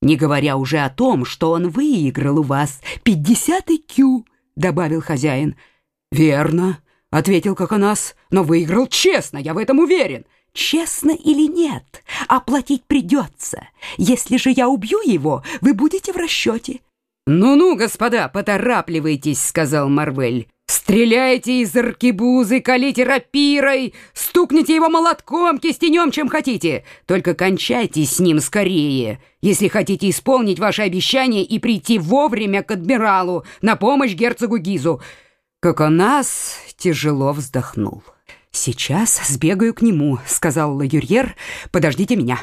Не говоря уже о том, что он выиграл у вас 50 кю, добавил хозяин. Верно, ответил Коконас, но выиграл честно, я в этом уверен. Честно или нет, оплатить придется. Если же я убью его, вы будете в расчете. «Ну-ну, господа, поторапливайтесь», — сказал Марвель. «Стреляйте из аркебузы, колите рапирой, стукните его молотком, кистенем, чем хотите. Только кончайте с ним скорее, если хотите исполнить ваше обещание и прийти вовремя к адмиралу на помощь герцогу Гизу». Коконас тяжело вздохнул. «Сейчас сбегаю к нему», — сказал Лагюрьер. «Подождите меня».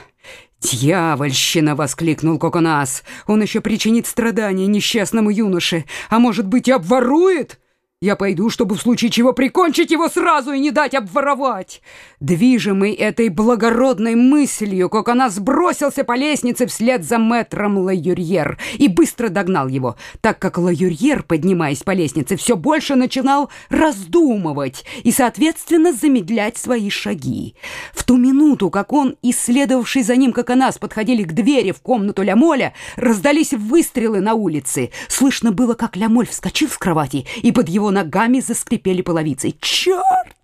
«Дьявольщина!» — воскликнул Коконас. «Он еще причинит страдания несчастному юноше, а может быть и обворует?» Я пойду, чтобы в случае чего прикончить его сразу и не дать обворовать. Движимый этой благородной мыслью, как она сбросился по лестнице вслед за мэтром Лаюрьер и быстро догнал его, так как Лаюрьер, поднимаясь по лестнице, все больше начинал раздумывать и, соответственно, замедлять свои шаги. В ту минуту, как он, исследовавший за ним, как Анас, подходили к двери в комнату Лямоля, раздались выстрелы на улице. Слышно было, как Лямоль вскочил с кровати и под его ногами заскрипели половицы. «Черт!»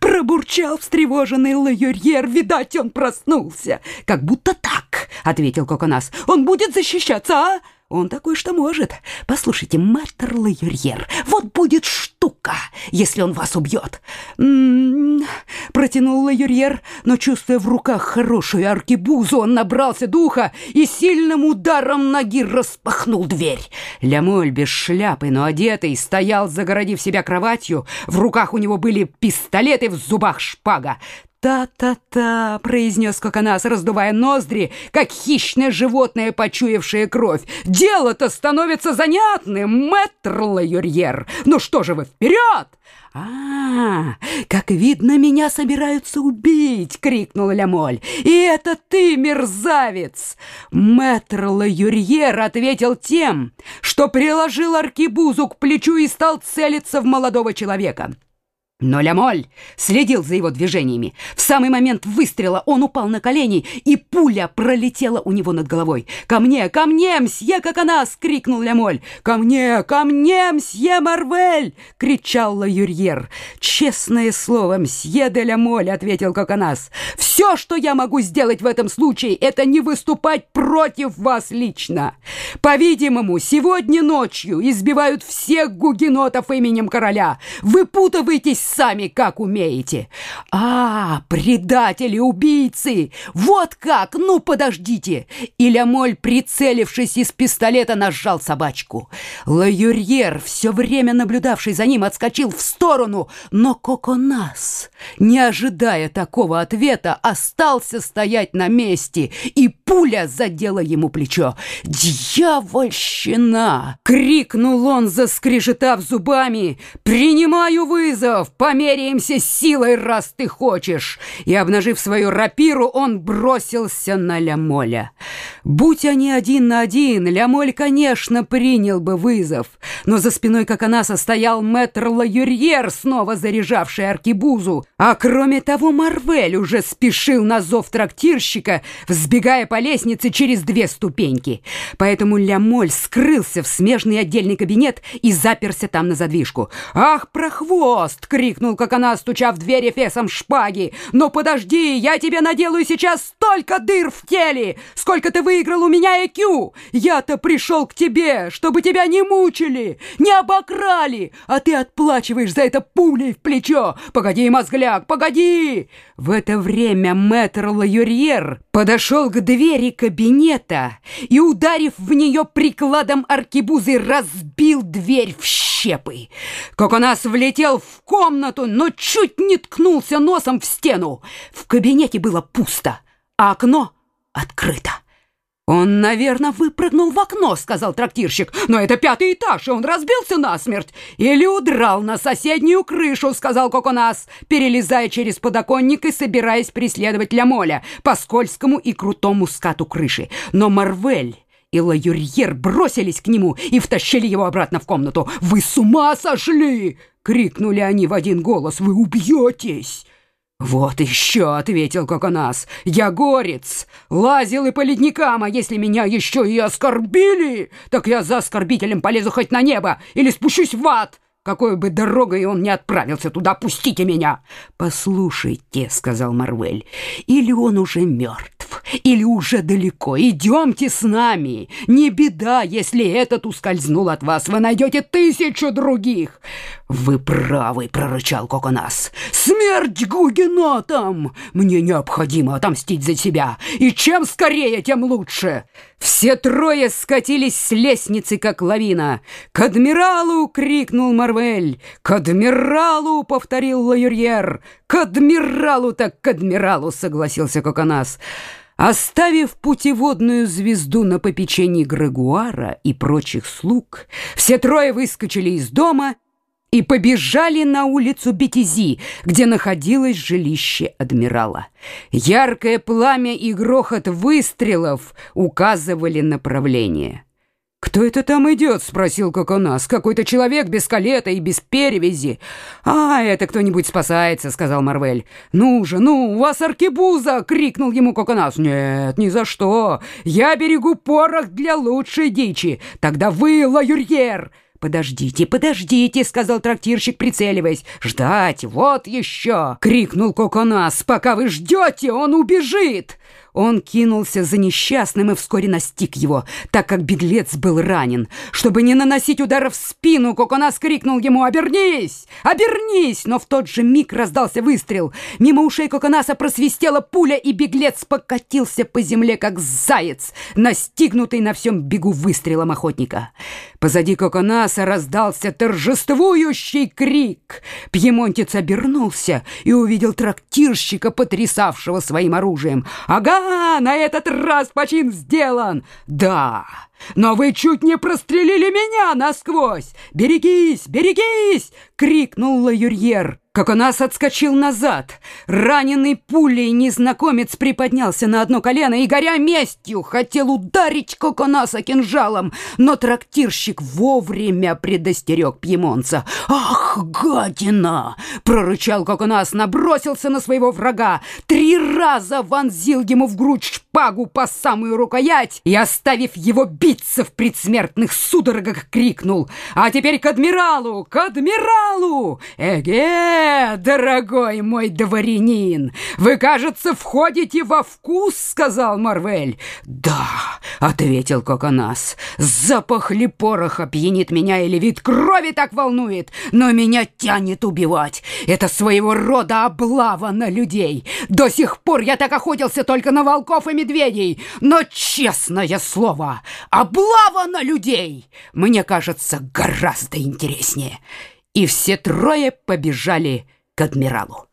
Пробурчал встревоженный Лаюрьер. Видать, он проснулся. «Как будто так», — ответил Коконас. «Он будет защищаться, а?» Он такой, что может. Послушайте, мэтр Лаюрьер, вот будет штука, если он вас убьет. М -м -м, протянул Лаюрьер, но, чувствуя в руках хорошую аркебузу, он набрался духа и сильным ударом ноги распахнул дверь. Лямоль без шляпы, но одетый, стоял, загородив себя кроватью. В руках у него были пистолеты, в зубах шпага. «Та-та-та», — произнес Коконас, раздувая ноздри, как хищное животное, почуявшее кровь. «Дело-то становится занятным, мэтр Лаюрьер! Ну что же вы, вперед!» «А, как видно, меня собираются убить!» — крикнул Лямоль. «И это ты, мерзавец!» Мэтр Лаюрьер ответил тем, что приложил аркибузу к плечу и стал целиться в молодого человека. Но Лямоль следил за его движениями. В самый момент выстрела он упал на колени, и пуля пролетела у него над головой. «Ко мне, ко мне, мсье Коконас!» — крикнул Лямоль. «Ко мне, ко мне, мсье Марвель!» — кричал Лаюрьер. «Честное слово, мсье де Лямоль!» — ответил Коконас. «Все, что я могу сделать в этом случае, это не выступать против вас лично. По-видимому, сегодня ночью избивают всех гугенотов именем короля. Выпутывайтесь сами как умеете. А, предатели, убийцы! Вот как! Ну, подождите!» И Лямоль, прицелившись из пистолета, нажал собачку. Лаюрьер, все время наблюдавший за ним, отскочил в сторону, но Коконас, не ожидая такого ответа, остался стоять на месте, и пуля задела ему плечо. «Дьявольщина!» — крикнул он, заскрежетав зубами. «Принимаю вызов! Померяемся силой, раз ты хочешь!» И, обнажив свою рапиру, он бросился на Лямоля. Будь они один на один, Лямоль, конечно, принял бы вызов. Но за спиной как она состоял мэтр Лаюрьер, снова заряжавший аркибузу. А кроме того, Марвель уже спешил на зов трактирщика, взбегая по лестнице через две ступеньки. Поэтому Лямоль скрылся в смежный отдельный кабинет и заперся там на задвижку. «Ах, прохвост!» — крикнул, как она, стуча в дверь эфесом шпаги. «Ну подожди, я тебе наделаю сейчас столько дыр в теле, сколько ты выиграл у меня ЭКЮ! Я-то пришел к тебе, чтобы тебя не мучили, не обокрали, а ты отплачиваешь за это пулей в плечо! Погоди, мозгляк, погоди!» В это время мэтр Лаюрьер подошел к двери кабинета и, ударив в нее прикладом аркебузы, разбил дверь в щепы. Коконас влетел в комнату, но чуть не ткнулся носом в стену. В кабинете было пусто, а окно открыто. «Он, наверное, выпрыгнул в окно», — сказал трактирщик. «Но это пятый этаж, и он разбился насмерть. Или удрал на соседнюю крышу», — сказал Коконас, перелезая через подоконник и собираясь преследовать Лямоля по скользкому и крутому скату крыши. Но Марвель и Лаюрьер бросились к нему и втащили его обратно в комнату. «Вы с ума сошли!» — крикнули они в один голос. «Вы убьетесь!» «Вот еще», — ответил Коконас, — «я горец, лазил и по ледникам, а если меня еще и оскорбили, так я за оскорбителем полезу хоть на небо или спущусь в ад, какой бы дорогой он ни отправился туда, пустите меня!» «Послушайте», — сказал Марвель, — «или он уже мертв, или уже далеко. Идемте с нами. Не беда, если этот ускользнул от вас. Вы найдете тысячу других». «Вы правы», — прорычал Коконас. «Смерть гугенотам! Мне необходимо отомстить за себя, и чем скорее, тем лучше!» Все трое скатились с лестницы, как лавина. «К адмиралу!» — крикнул Марвель. «К адмиралу!» — повторил Лаюрьер. «К адмиралу так к адмиралу!» — согласился Коконас. Оставив путеводную звезду на попечении Грегуара и прочих слуг, все трое выскочили из дома и побежали на улицу Бетези, где находилось жилище адмирала. Яркое пламя и грохот выстрелов указывали направление. «Кто это там идет?» — спросил Коконас. «Какой-то человек без калета и без перевязи». «А, это кто-нибудь спасается», — сказал Марвель. «Ну же, ну, у вас аркебуза!» — крикнул ему Коконас. «Нет, ни за что. Я берегу порох для лучшей дичи. Тогда вы, лаюрьер!» «Подождите, подождите!» — сказал трактирщик, прицеливаясь. «Ждать! Вот еще!» — крикнул Коконас. «Пока вы ждете, он убежит!» Он кинулся за несчастным и вскоре настиг его, так как беглец был ранен. Чтобы не наносить удара в спину, Коконас крикнул ему «Обернись! Обернись!» Но в тот же миг раздался выстрел. Мимо ушей Коконаса просвистела пуля, и беглец покатился по земле, как заяц, настигнутый на всем бегу выстрелом охотника. Позади Коконаса раздался торжествующий крик. Пьемонтец обернулся и увидел трактирщика, потрясавшего своим оружием. «Ага!» На этот раз почин сделан! Да, но вы чуть не прострелили меня насквозь! Берегись, берегись!» — крикнул Лаюрьер. Коконас отскочил назад. Раненый пулей незнакомец приподнялся на одно колено и, горя местью, хотел ударить Коконаса кинжалом, но трактирщик вовремя предостерег пьемонца. «Ах, гадина!» — прорычал Коконас, набросился на своего врага, три раза вонзил ему в грудь шпагу по самую рукоять и, оставив его биться в предсмертных судорогах, крикнул «А теперь к адмиралу! К адмиралу! Эге!» Дорогой мой дворянин, вы, кажется, входите во вкус», — сказал Марвель. «Да», — ответил Коконас, — «запах ли пороха пьянит меня или вид крови так волнует, но меня тянет убивать. Это своего рода облава на людей. До сих пор я так охотился только на волков и медведей, но, честное слово, облава на людей, мне кажется, гораздо интереснее» и все трое побежали к адмиралу.